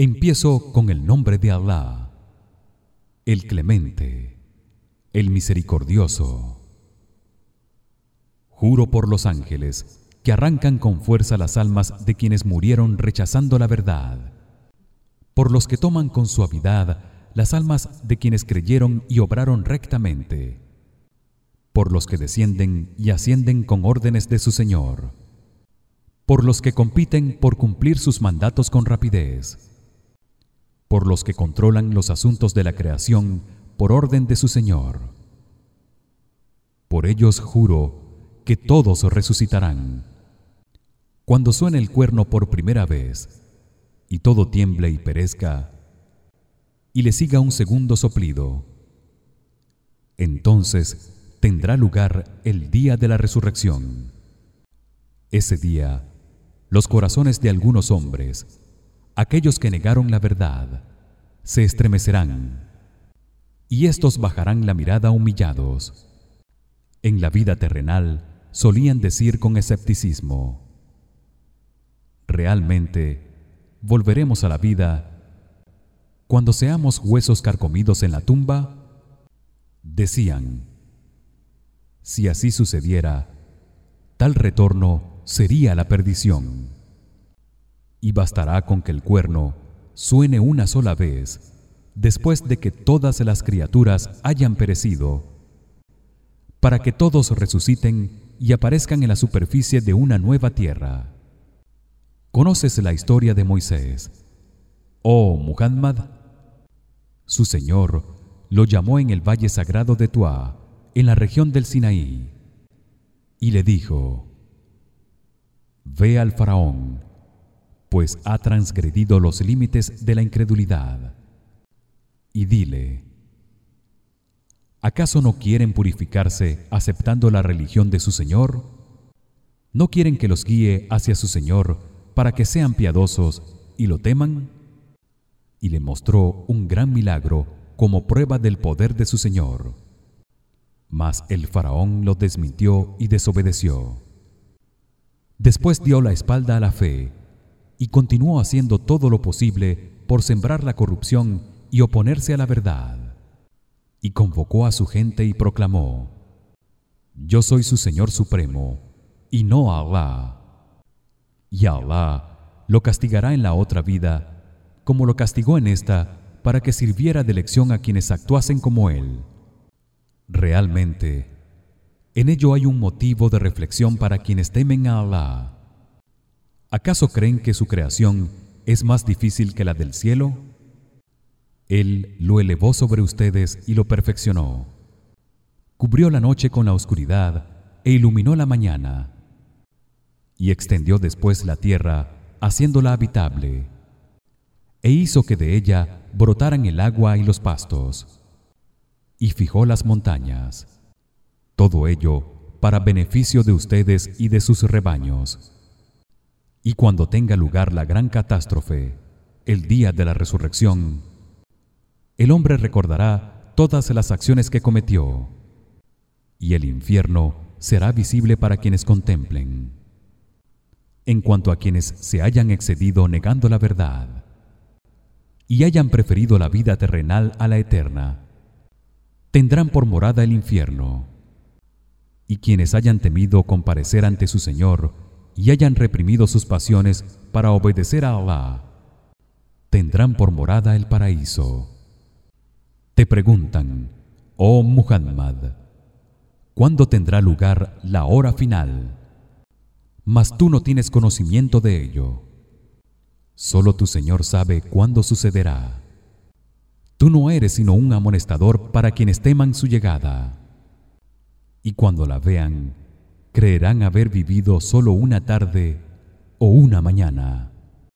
Empiezo con el nombre de Allah, el Clemente, el Misericordioso. Juro por los ángeles que arrancan con fuerza las almas de quienes murieron rechazando la verdad, por los que toman con suavidad las almas de quienes creyeron y obraron rectamente, por los que descienden y ascienden con órdenes de su Señor, por los que compiten por cumplir sus mandatos con rapidez, por los que controlan los asuntos de la creación por orden de su Señor. Por ellos juro que todos resucitarán cuando suene el cuerno por primera vez y todo tiemble y perezca y le siga un segundo soplido entonces tendrá lugar el día de la resurrección ese día los corazones de algunos hombres aquellos que negaron la verdad se estremecerán y estos bajarán la mirada humillados. En la vida terrenal solían decir con escepticismo realmente volveremos a la vida cuando seamos huesos carcomidos en la tumba decían. Si así sucediera tal retorno sería la perdición y bastará con que el cuerno suene una sola vez después de que todas las criaturas hayan perecido para que todos resuciten y aparezcan en la superficie de una nueva tierra ¿Conoces la historia de Moisés? Oh Muhammad, su Señor lo llamó en el valle sagrado de Tuá, en la región del Sinaí, y le dijo: Ve al faraón, pues ha transgredido los límites de la incredulidad. Y dile: ¿Acaso no quieren purificarse aceptando la religión de su Señor? ¿No quieren que los guíe hacia su Señor para que sean piadosos y lo teman y le mostró un gran milagro como prueba del poder de su señor mas el faraón lo desmintió y desobedeció después dio la espalda a la fe y continuó haciendo todo lo posible por sembrar la corrupción y oponerse a la verdad. Y convocó a su gente y proclamó yo soy su señor supremo y no Allah y Allah lo castigará en la otra vida como lo castigó en esta para que sirviera de lección a quienes actuasen como él. Realmente en ello hay un motivo de reflexión para quienes temen a Allah ¿acaso creen que su creación es más difícil que la del cielo? Él lo elevó sobre ustedes y lo perfeccionó. Cubrió la noche con la oscuridad e iluminó la mañana. Y extendió después la tierra haciéndola habitable. E hizo que de ella brotaran el agua y los pastos. Y fijó las montañas. Todo ello para beneficio de ustedes y de sus rebaños y cuando tenga lugar la gran catástrofe el día de la resurrección el hombre recordará todas las acciones que cometió y el infierno será visible para quienes contemplen. En cuanto a quienes se hayan excedido negando la verdad y hayan preferido la vida terrenal a la eterna tendrán por morada el infierno. Y quienes hayan temido comparecer ante su Señor y hayan reprimido sus pasiones para obedecer a Allah tendrán por morada el paraíso te preguntan oh Muhammad ¿cuándo tendrá lugar la hora final mas tú no tienes conocimiento de ello. Solo tu Señor sabe cuándo sucederá. Tú no eres sino un amonestador para quienes teman su llegada. Y cuando la vean, creerán haber vivido solo una tarde o una mañana.